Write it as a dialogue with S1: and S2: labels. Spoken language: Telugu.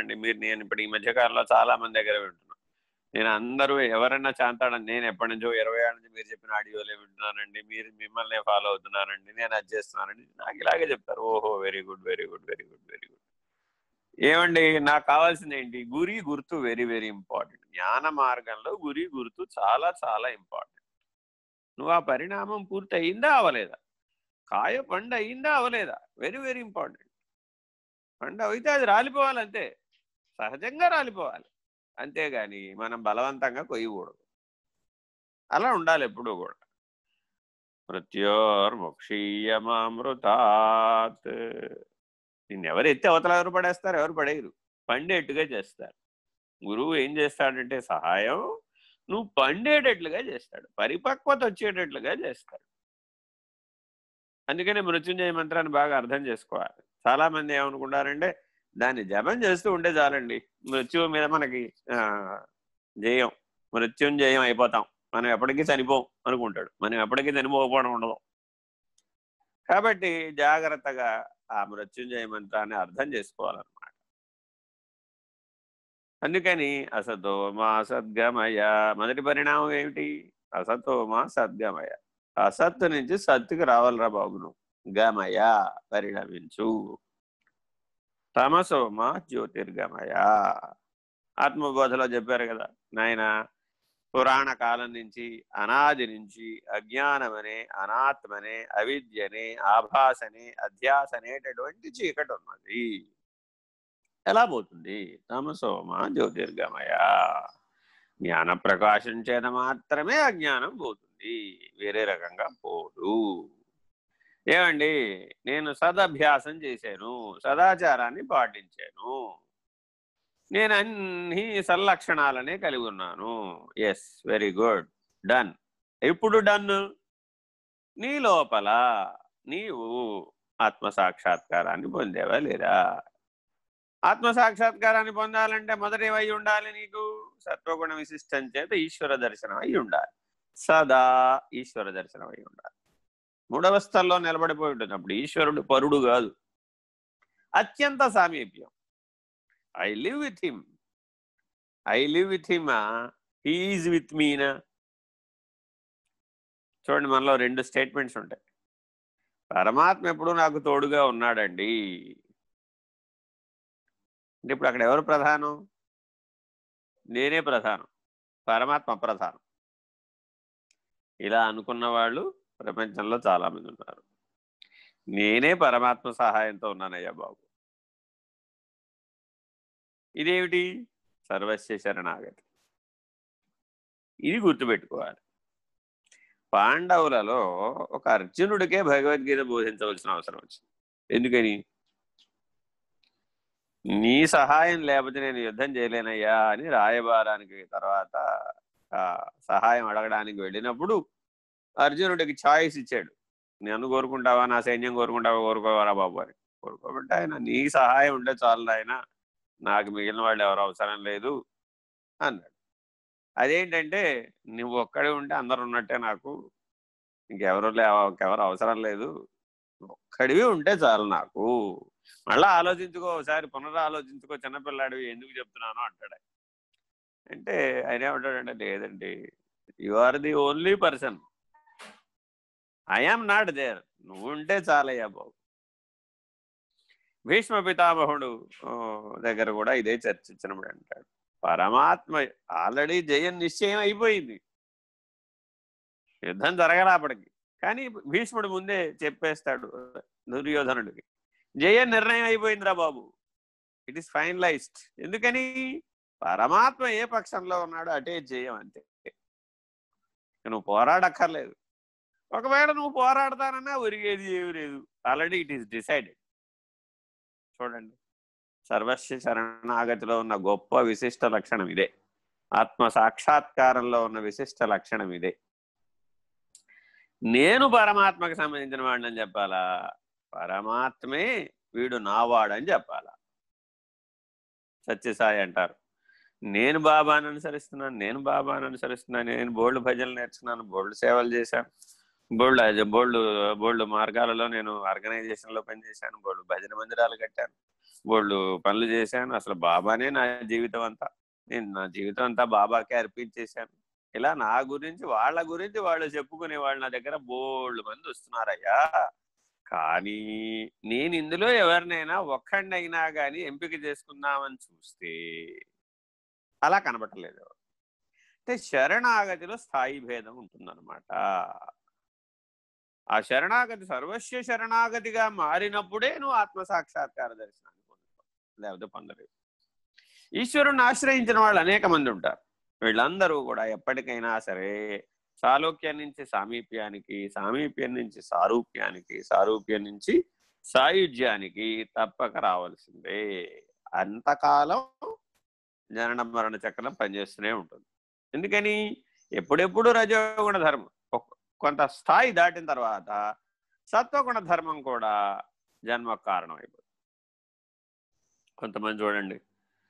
S1: అండి మీరు నేను ఇప్పుడు ఈ మధ్యకాలంలో చాలా మంది దగ్గర వింటున్నాను నేను అందరూ ఎవరన్నా చాంతాడని నేను ఎప్పటి నుంచో ఇరవై ఏళ్ళ నుంచి మీరు చెప్పిన ఆడియోలే వింటున్నానండి. మీరు మిమ్మల్ని ఫాలో అవుతున్నానండి. నేను అది చేస్తున్నానండి. నాకు ఇలాగే చెప్తారు. ఓహో very good very good very good very good ఏమండి నాకు కావాల్సింది ఏంటి? గురి గుర్తు వెరీ వెరీ ఇంపార్టెంట్ జ్ఞాన మార్గంలో గురి గుర్తు చాలా చాలా ఇంపార్టెంట్ నువ్వు ఆ పరిణామం పూర్తి అయిందా అవలేదా? కాయ పండు అయిందా అవలేదా? వెరీ వెరీ ఇంపార్టెంట్ పండు అయితే అది రాలిపోవాలంతే. సహజంగా రాలిపోవాలి. అంతేగాని మనం బలవంతంగా కొయ్యకూడదు. అలా ఉండాలి ఎప్పుడూ కూడా. మృత్యోర్ముక్షీయమామృతాత్. నిన్ను ఎవరు ఎత్తి అవతల ఎవరు పడేస్తారు? ఎవరు పడేయరు? పండేట్టుగా చేస్తారు. గురువు ఏం చేస్తాడంటే సహాయం నువ్వు పండేటట్లుగా చేస్తాడు. పరిపక్వత వచ్చేటట్లుగా చేస్తాడు. అందుకనే మృత్యుంజయ మంత్రాన్ని బాగా అర్థం చేసుకోవాలి. చాలా మంది ఏమనుకుంటారంటే దాన్ని జపం చేస్తూ ఉంటే చాలండి. మృత్యువు మీద మనకి జయం మృత్యుంజయం అయిపోతాం. మనం ఎప్పటికీ చనిపోం అనుకుంటాడు. మనం ఎప్పటికీ చనిపోకపోవడం ఉండదు. కాబట్టి జాగ్రత్తగా ఆ మృత్యుంజయ మంత్రాన్ని అర్థం చేసుకోవాలన్నమాట. అందుకని అసతో మా సద్గమయ మొదటి పరిణామం ఏమిటి? అసతో మా సద్గమయ. అసత్తు నుంచి సత్తుకు రావాలరా బాబును గమయ పరిణమించు. తమసోమ జ్యోతిర్గమయ. ఆత్మబోధలో చెప్పారు కదా నాయన పురాణ కాలం నుంచి అనాది నుంచి అజ్ఞానమనే అనాత్మనే అవిద్యనే ఆభాసనే అధ్యాస అనేటటువంటి చీకటి ఉన్నది. ఎలా పోతుంది? తమసోమ జ్యోతిర్గమయ. జ్ఞాన ప్రకాశం చేత మాత్రమే అజ్ఞానం పోతుంది. వేరే రకంగా పోదు. ఏమండి? నేను సదభ్యాసం చేశాను సదాచారాన్ని పాటించాను. నేను అన్ని సల్లక్షణాలనే కలిగి ఉన్నాను. ఎస్ వెరీ గుడ్ డన్ ఎప్పుడు డన్ నీ లోపల నీవు ఆత్మసాక్షాత్కారాన్ని పొందేవా లేదా? ఆత్మసాక్షాత్కారాన్ని పొందాలంటే మొదటి అయి ఉండాలి నీకు. సత్వగుణ విశిష్టం చేత ఈశ్వర దర్శనం అయి ఉండాలి. సదా ఈశ్వర దర్శనం అయి ఉండాలి. మూడవ స్థల్లో నిలబడిపోయి ఉంటుంది అప్పుడు ఈశ్వరుడు పరుడు కాదు. అత్యంత సామీప్యం. I live with him I live with him he is with Meena చూడండి మనలో రెండు స్టేట్మెంట్స్ ఉంటాయి. పరమాత్మ ఎప్పుడు నాకు తోడుగా ఉన్నాడండి. అంటే ఇప్పుడు అక్కడ ఎవరు ప్రధానం? నేనే ప్రధానం. పరమాత్మ ప్రధానం. ఇలా అనుకున్న వాళ్ళు ప్రపంచంలో చాలామంది ఉన్నారు. నేనే పరమాత్మ సహాయంతో ఉన్నానయ్యా బాబు. ఇదేమిటి? సర్వస్య శరణాగతి. ఇది గుర్తుపెట్టుకోవాలి. పాండవులలో ఒక అర్జునుడికే భగవద్గీత బోధించవలసిన అవసరం వచ్చింది. ఎందుకని? నీ సహాయం లేకపోతే నేను యుద్ధం చేయలేనయ్యా అని రాయబారానికి తర్వాత సహాయం అడగడానికి వెళ్ళినప్పుడు అర్జునుడికి ఛాయిస్ ఇచ్చాడు. నన్ను కోరుకుంటావా? నా సైన్యం కోరుకుంటావా? కోరుకోవాలా బాబు? అని. కోరుకోబట్టి ఆయన నీ సహాయం ఉంటే చాలు ఆయన నాకు మిగిలిన వాళ్ళు ఎవరు అవసరం లేదు. అన్నాడు. అదేంటంటే నువ్వు ఒక్కడే ఉంటే అందరు ఉన్నట్టే నాకు. ఇంకెవరు లేవరు అవసరం లేదు. ఒక్కడివి ఉంటే చాలు నాకు. మళ్ళీ ఆలోచించుకో ఒకసారి పునరాలోచించుకో చిన్నపిల్లాడివి ఎందుకు చెప్తున్నాను అంటాడు అంటే ఆయన ఏమంటాడంటే లేదండి you are the only person. I'm not there నువ్వు ఉంటే చాలయ్యా బాబు. భీష్మ పితామహుడు దగ్గర కూడా ఇదే చర్చించినప్పుడు అంటాడు. పరమాత్మ ఆల్రెడీ జయం నిశ్చయం అయిపోయింది. యుద్ధం జరగరాపడికి కానీ భీష్ముడు ముందే చెప్పేస్తాడు దుర్యోధనుడికి. జయం నిర్ణయం అయిపోయిందిరా బాబు. ఇట్ ఈస్ ఫైనలైజ్డ్ ఎందుకని? పరమాత్మ ఏ పక్షంలో ఉన్నాడో అటే జయం అంతే. నువ్వు పోరాడక్కర్లేదు. ఒకవేళ నువ్వు పోరాడతానన్నా ఒరిగేది ఏమి లేదు. ఆల్రెడీ ఇట్ ఈస్ డిసైడెడ్ చూడండి. సర్వస్వ శరణాగతిలో ఉన్న గొప్ప విశిష్ట లక్షణం ఇదే. ఆత్మ సాక్షాత్కారంలో ఉన్న విశిష్ట లక్షణం ఇదే. నేను పరమాత్మకు సంబంధించిన వాడిని చెప్పాలా? పరమాత్మే వీడు నావాడని చెప్పాలా? సత్యసాయి అంటారు. నేను బాబాను అనుసరిస్తున్నాను నేను బాబాను అనుసరిస్తున్నాను నేను బోల్డ్ భజనలు నేర్చుకున్నాను బోల్డ్ సేవలు చేశాను. బోల్డ్ బోల్డ్ బోల్డ్ మార్గాలలో నేను ఆర్గనైజేషన్లో పనిచేశాను బోల్డ్ భజన మందిరాలు కట్టాను బోల్డ్ పనులు చేశాను. అసలు బాబానే నా జీవితం అంతా. నేను నా జీవితం అంతా బాబాకే అర్పించేశాను. ఇలా నా గురించి వాళ్ళ గురించి వాళ్ళు చెప్పుకునే వాళ్ళు నా దగ్గర బోల్డ్ మంది వస్తున్నారయ్యా. కానీ నేను ఇందులో ఎవరినైనా ఒక్కడినైనా కానీ ఎంపిక చేసుకుందామని చూస్తే అలా కనబట్టలేదు అంటే శరణాగతిలో స్థాయి భేదం ఉంటుందన్నమాట. ఆ శరణాగతి సర్వస్వ శరణాగతిగా మారినప్పుడే నువ్వు ఆత్మసాక్షాత్కార దర్శనాన్ని పొందుతావు. లేకపోతే పొందలేవు. ఈశ్వరుణ్ణి ఆశ్రయించిన వాళ్ళు అనేక మంది ఉంటారు. వీళ్ళందరూ కూడా ఎప్పటికైనా సరే సాలోక్యం నుంచి సామీప్యానికి సామీప్యం నుంచి సారూప్యానికి సారూప్యం నుంచి సాయుధ్యానికి తప్పక రావాల్సిందే. అంతకాలం జనన మరణ చక్రం పనిచేస్తూనే ఉంటుంది. ఎందుకని? ఎప్పుడెప్పుడు రజోగుణ ధర్మం. కొంత స్థాయి దాటిన తర్వాత సత్వగుణ ధర్మం కూడా జన్మ కారణం అయిపోతుంది కొంతమంది చూడండి